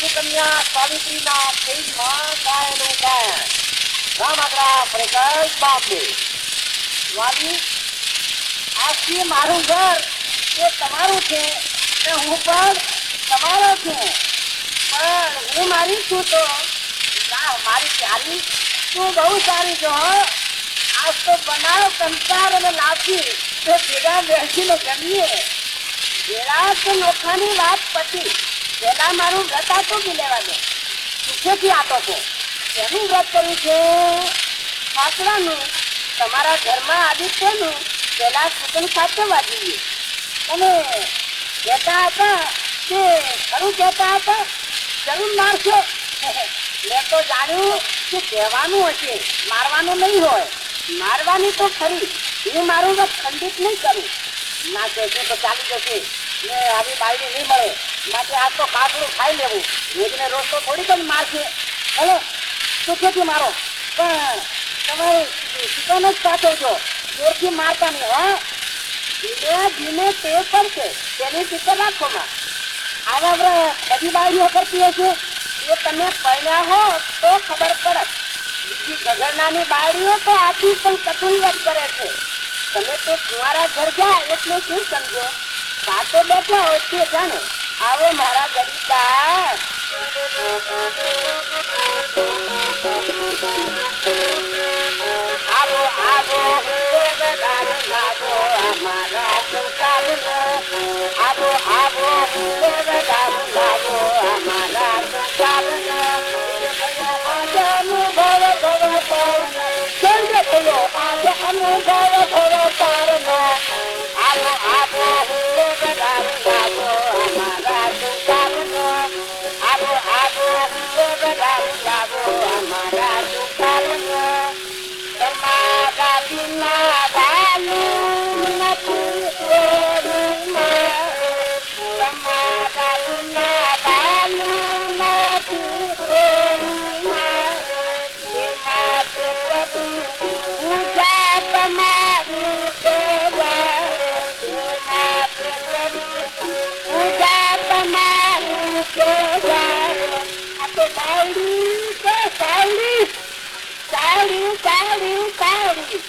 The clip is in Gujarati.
સુકન્યા સાવિત્રીના તેજમાં ગાયનું ગાયન. રામાગ્રા પ્રકાશ બાપે. વાલી આજથી મારું ઘર. એ તમારું છે ને હું પણ તમારો છું. પણ હું મારી છું તો? ના, મારી ચાલી તું બહુ સારી છો આજ તો બનાવ, સંસાર અને લાગી તો ભેગા બેસીને જમીએ. જરા તો નોખાની વાત પતી પેલા મારું વ્રત આતો કે લેવા દે સુખેથી આપો છો. એનું વ્રત કર્યું છે? સાસરાનું. તમારા ઘરમાં આદિત્યનું પેલા કુટુંબ સાચવવા જોઈએ. અને કહેતા હતા કે, ખરું કહેતા હતા, જરૂર મારશો. મેં તો જાણ્યું કે કહેવાનું હશે. મારવાનું નહીં હોય. મારવાની તો ખરી. હું મારું વ્રત ખંડિત નહીં કરું. ના કહેશે તો ચાલી જશે. ને આવી બાયડી નહીં મળે. માટે આ તો કાકડું ખાઈ લેવું. વેગને રોજ તો થોડી પણ મારશે. ભલે સુખેથી મારો? પણ તમે શીખવાનો જ સાચવજો જોરથી મારતા નહીં, હા. ધીમે ધીમે તે પડશે તેની ફિકર રાખો માં. આવા વ્રત બધી બાયડીઓ કરતી હશે એ તમે પડ્યા હો, તો ખબર પડે. બીજી ગગરનાની બાયડીઓ તો આથી પણ કઠિન કરે છે. તમે તો કુંવારા ઘર ગયા, એટલે શું સમજો? સાથે બેઠા હોય તે જાણો. આવો મારા ગરીબા આવો આવો આવો અમારા 里，在山里，山里，山里，山里。